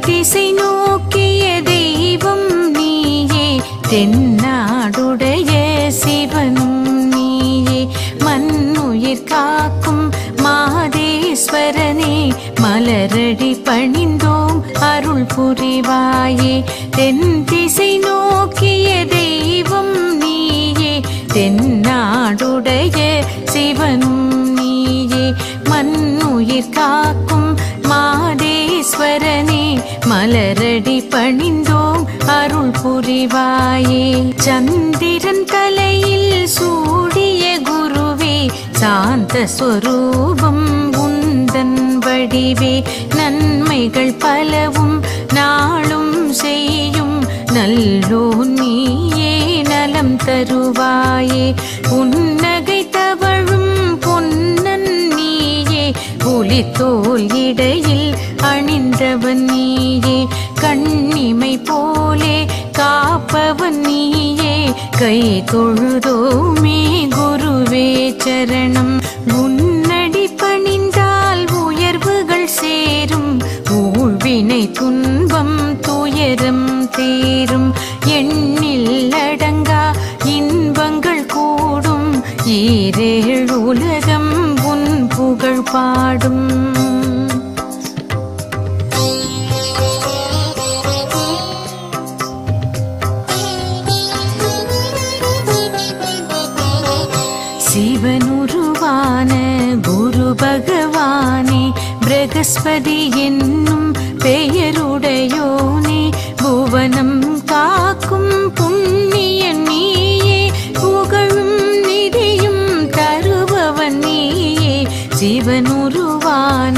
திசை நோக்கிய தெய்வம் நீயே தென்னாடுடைய சிவனும் நீயே. மண்ணுயிர் காக்கும் மாதேஸ்வரனே மலரடி பணிந்தோம் அருள் புரிவாயே. மலரடி பணிந்தோம் அருள் புரிவாயே. சந்திரன் கலையில் சூடிய குருவே சாந்த ஸ்வரூபம் உந்தன் வடிவே. நன்மைகள் பலவும் நாளும் செய்யும் நல்லோ நீயே நலம் தருவாயே. புன்னகை புலித்தோல் இடையில் அணிந்தவன் நீயே கண்ணிமை போலே காப்பவன் நீயே. கை தொழுதோமே குருவே சரணம். உன்னடி பணிந்தால் உயர்வுகள் சேரும். ஊழ்வினை துன்பம் துயரம் தேரும். எண்ணில் அடங்கா இன்பங்கள் கூடும். ஈரேழு உலகம் உன் புகழ் பாடும். சரஸ்வதி என்னும் பெயருடையோனே புவனம் காக்கும் புண்ணிய நீயே புகழும் நிதியும் தருபவன் நீயே. ஜீவனுருவான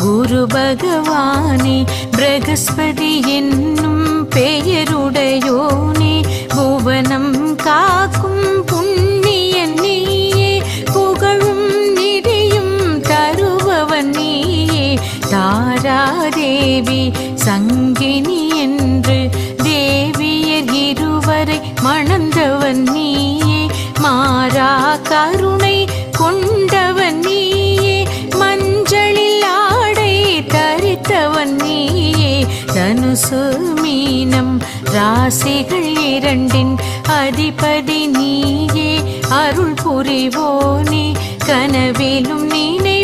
குரு பகவானே பிரகஸ்பதி என்னும் பெயருடையோனே. தேவி சங்கினி என்று தேவியர் இருவரை மணந்தவன் நீயே. மாறா கருணை கொண்டவன் நீயே. மஞ்சளில் ஆடை தரித்தவன் நீயே. தனுசு மீனம் ராசிகள் இரண்டின் அதிபதி நீயே. அருள் புரிவோனே கனவிலும் நீனே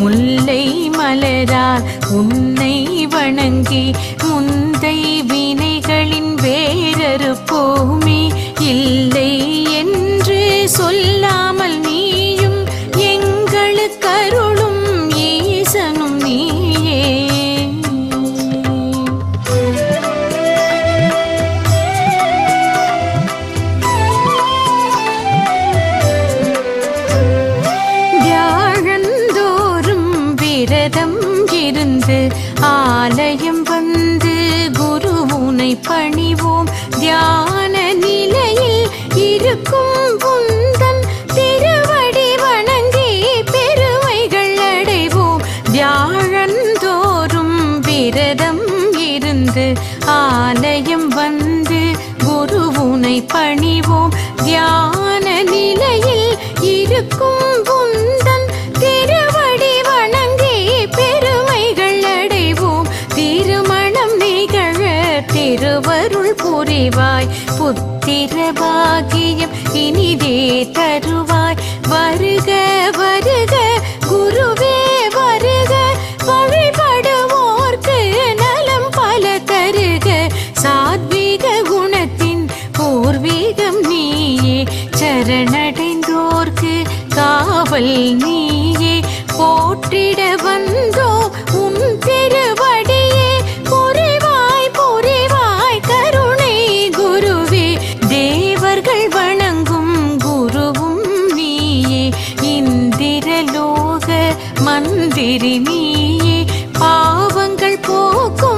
முல்லை மலரால் உன்னை வணங்கி முந்தை வினைகளின் வேறறு போமே இல்லை என்று சொல்ல திருவருள் புரிவாய். புத்திர பாகியம் இனிதே தருவாய். வருக வருக காவல் நீயே போற்றிட வந்தோ உன் திருவடியே. புரிவாய் புரிவாய் கருணை குருவே. தேவர்கள் வணங்கும் குருவும் நீயே. இந்திரலோக மந்திரி நீயே. பாவங்கள் போக்கும்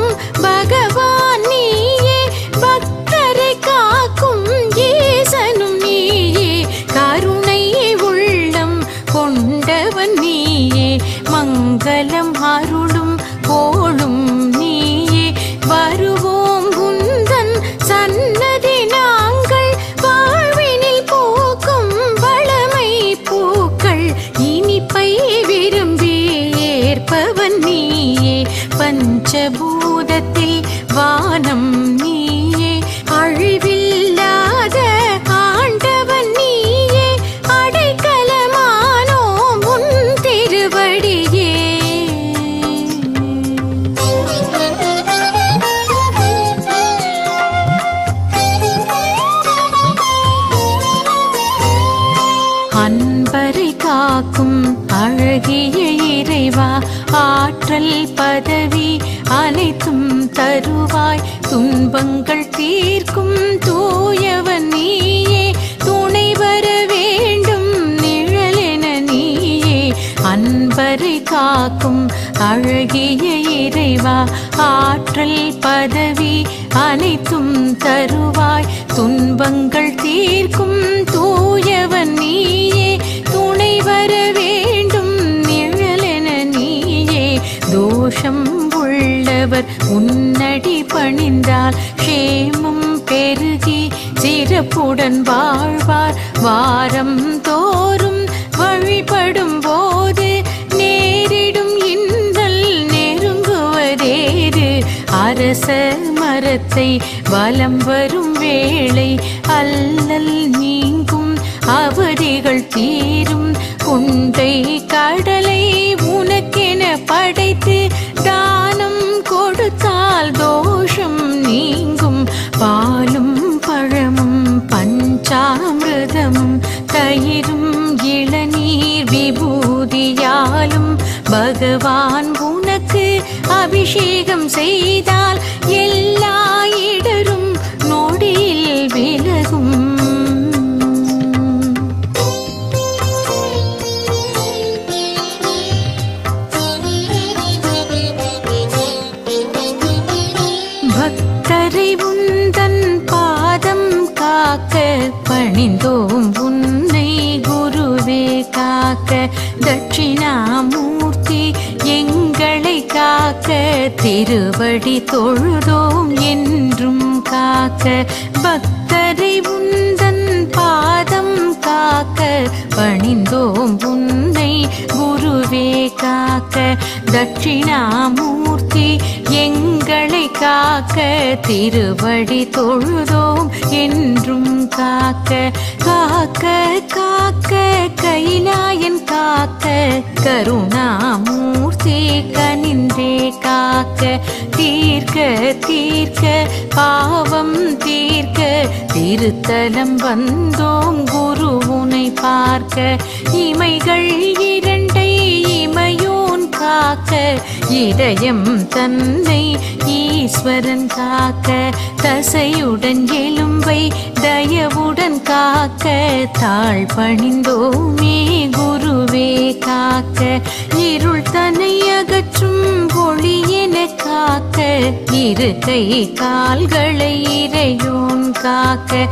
பதவி அனைத்தும் தருவாய். துன்பங்கள் தீர்க்கும் தூயவன் நீயே. துணை வர வேண்டும் நிழலென நீயே. தோஷம் உள்ளவர் உன்னடி பணிந்தால் க்ஷேமம் பெருகி சிறப்புடன் வாழ்வார். வாரம் தோறும் வழிபடும் போது அரச மரத்தை வலம் வரும் வேளை அல்லல் நீங்கும் அவதிகள் தீரும். உண்டை கடலை உனக்கென படைத்து தானம் கொடுத்தால் தோஷம் நீங்கும். பாலும் பழமும் பஞ்சாமிரதமும் தயிரும் இளநீர் விபூதியாலும் பகவான் அபிஷேகம் செய்தால் எல்லா இடரும் நொடியில் விலகும். பக்தரை உந்தன் பாதம் காக்க பணிந்தோம் உன்னை குருவே காக்க தட்சிணாமூர்த்தி எங்களை காக்க திருவடி தொழுதோம் என்றும் காக்க. பக்தரை உந்தன் பாதம் காக்க. பணிந்தோம் உன்னை குருவே காக்க. தட்சிணாமூர்த்தி எங்களை காக்க திருவடி தொழுதோம் என்றும் காக்க காக்க காக்க கைலாயன் காக்க கருணாமூர்த்தி கனின்றே காக்க தீர்க்க தீர்க்க பாவம் தீர்க்க திருத்தலம் வந்தோம் குருவுனை பார்க்க இமைகள் காக்க இதயம் தன்னை ஈஸ்வரன் காக்க தசையுடன் எலும்பை தயவுடன் காக்க தாழ் பணிந்தோமே குருவே காக்க இருள் தன்னை அகற்றும் ஒளி காக்க இரு கை கால்களை இறையோன் காக்க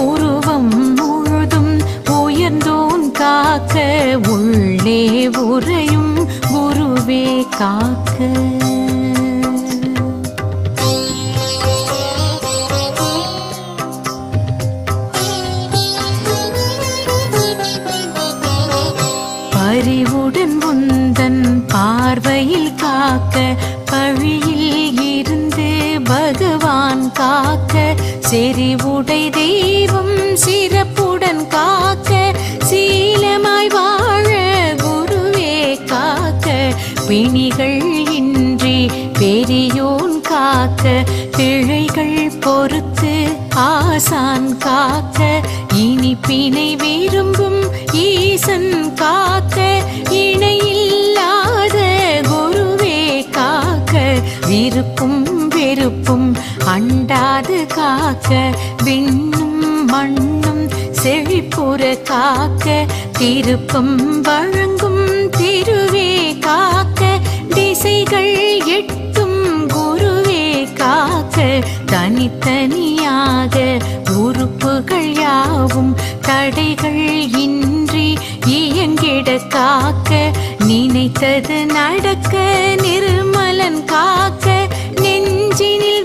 உருவம் முழுதும் உயர்ந்தோன் காக்க உள்ளே உறையும் காக்க. பரிவுடன் முந்தன் பார்வையில் காக்க பழியில் இருந்து பகவான் காக்க செறிவுடை தெய்வம் சிறப்புடன் காக்க. ஆசான் காக்க இனிப்பினை விரும்பும் ஈசன் காக்க இணையில்லாத குருவே காக்க விருப்பும் வெறுப்பும் அண்டாது காக்க விண்ணும் மண்ணும் செழிப்புற காக்க திருப்பம் வழங்கும் திருவே காக்க திசைகள் எட்டும் குருவே காக்க தனித்தனியாக உறுப்புகள் யாவும் தடைகள் இன்றி இயங்கிட காக்க நினைத்தது நடக்க நிர்மலன் காக்க நெஞ்சினில்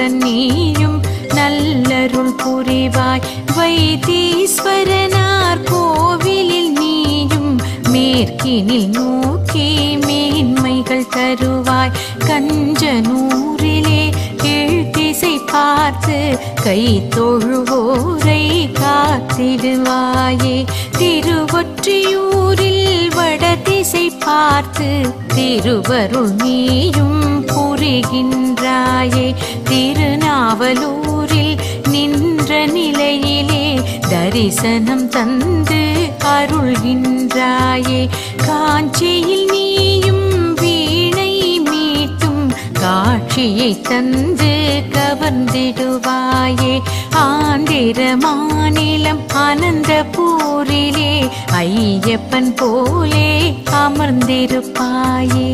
நயமுடன் நீயும் நல்லருள் புரிவாய். வைத்தீஸ்வரனார் கோவிலில் நீயும் மேற்கினில் நோக்கி மேன்மைகள் தருவாய். கஞ்சனூரிலே கீழ்த்திசை பார்த்து கை தொழுவோரை காத்திடுவாயே. திருவொற்றியூரில் வடதிசை பார்த்து திருவருள் நீயும் புரிகின்றாயே. திருநாவலூரில் நின்ற நிலையிலே தரிசனம் தந்து அருள்கின்றாயே. காஞ்சியில் நீயும் வீணை மீட்டும் காட்சியை தந்து கவர்ந்திடுவாயே. ஆந்திர மாநிலம் அனந்தபூரிலே ஐயப்பன் போலே அமர்ந்திருப்பாயே.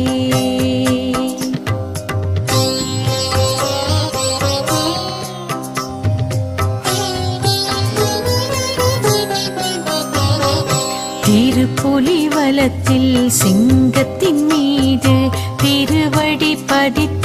திருப்புலி வலத்தில் சிங்கத்தின் மீது திருவடி பதித்து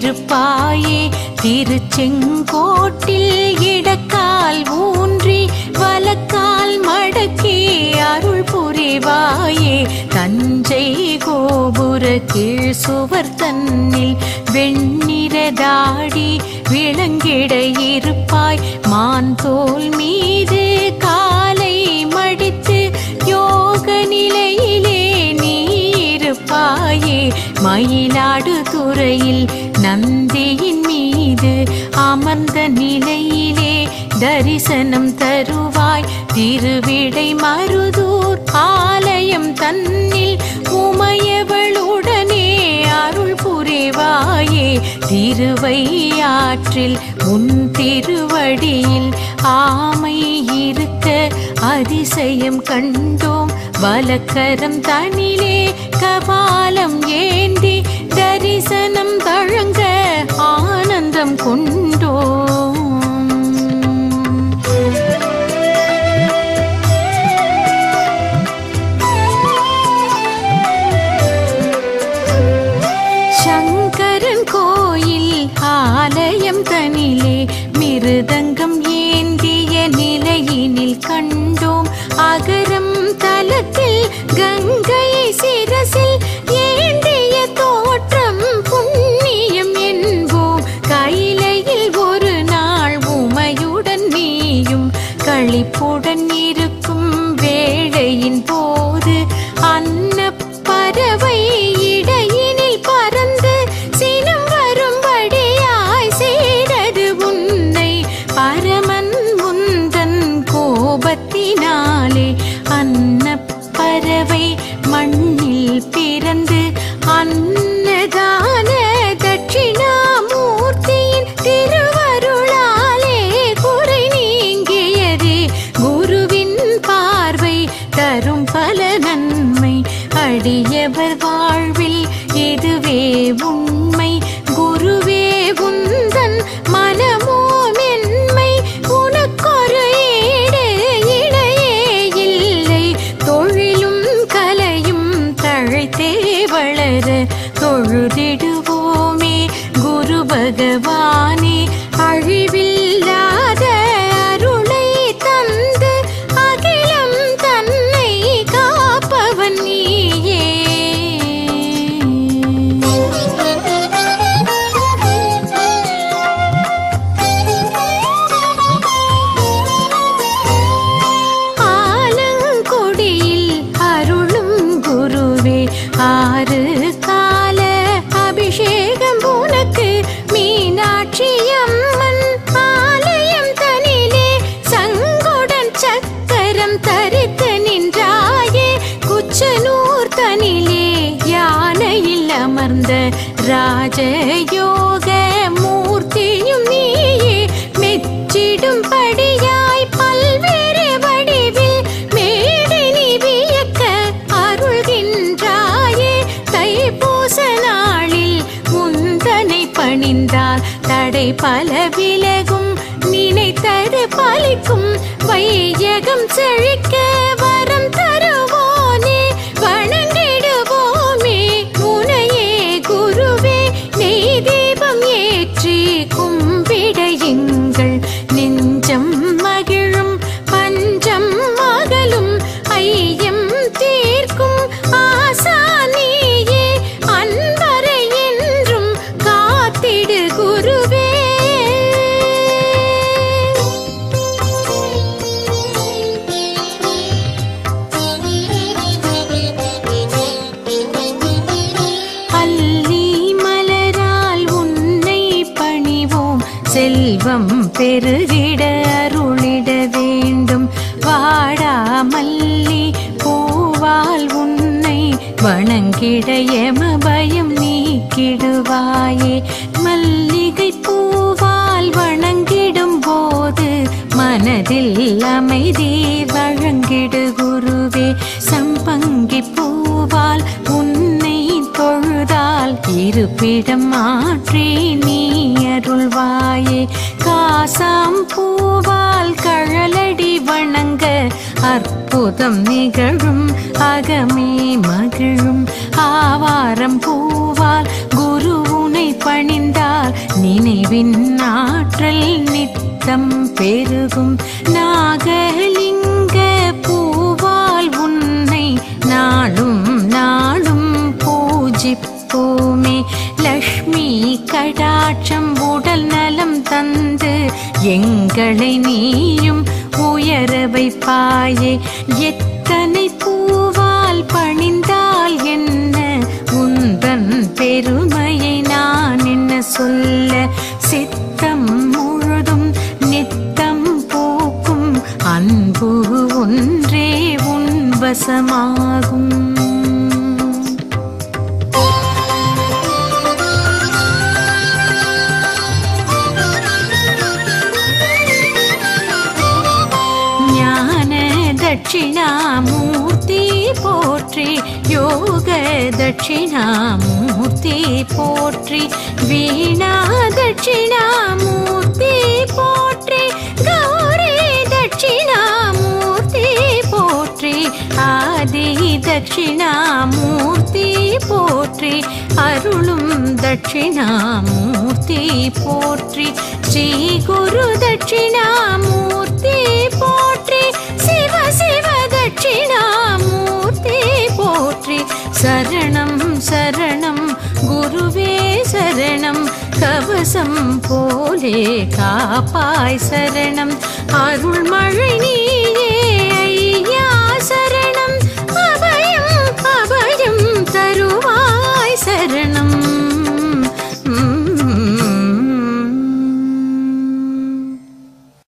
திருப்பாயே திருச்செங்கோட்டில் இடக்கால் ஊன்றி வலக்கால் மடக்கி அருள் புரிவாயே. தஞ்சை கோபுர கீழ் சுவர் தன்னில் வெண்ணிறதாடி விளங்கிட இருப்பாய். மான் தோல் மீது காலை மடித்து யோக நிலையிலே நீ இருப்பாயே. மயிலாடு துறையில் நந்தியின் மீது அமர்ந்த நிலையிலே தரிசனம் தருவாய். திருவிடை மருதூர் ஆலயம் தன்னில் உமையவளுடனே அருள் புரிவாயே. திருவையாற்றில் உன் திருவடியில் ஆமை இருக்க அதிசயம் கண்டோம். வலக்கரம் தனிலே கபாலம் ஏந்தி தரிசனம் தழங்க ஆனந்தம் கொண்டோம். தைப்பூச நாளில் முந்தனை பணிந்தால் தடை பல விலகும் நினைத்தது பலிக்கும் வையகம் செழிக்க செல்வம் பெருகிட அருளிட வேண்டும். வாடாமல்லி பூவால் உன்னை வணங்கிட எம பயம் நீக்கிடுவாயே. மல்லிகை பூவால் வணங்கிடும் போது மனதில் அமைதி வழங்கிடு குருவே. சம்பங்கி பூவால் உன்னை தொழுதால் இருப்பிடம் மாற்றி நீ அருள்வாயே. பாசாம் பூவால் கழலடி வணங்க அற்புதம் நிகழும் அகமே மகிழும். ஆவாரம் பூவால் குருவுனை பணிந்தால் நினைவின் ஆற்றல் நித்தம் பெருகும். நாகலிங்க பூவால் உன்னை நாளும் நாளும் பூஜிப்போமே லக்ஷ்மி கடாட்சம் உடல் நலம் தந்து எங்களை நீயும் உயர வைப்பாயே. எத்தனை பூவால் பணிந்தால் என்ன? உந்தன் பெருமையை நான் என்ன சொல்ல? சித்தம் முழுதும் நித்தம் போக்கும் அன்பு ஒன்றே உன் வசமாகும். தட்சிணாமூர்த்தி போற்றி வீணா தட்சிணாமூர்த்தி போற்றி கௌரி தட்சிணாமூர்த்தி போற்றி ஆதி தட்சிணாமூர்த்தி போற்றி அருளும் தட்சிணாமூர்த்தி போற்றி ஸ்ரீ குரு தட்சிணாமூர்த்தி போற்றி சரணம் சரணம். குருவே சரணம். கவசம் போலே காப்பாய் சரணம். அருள்மழை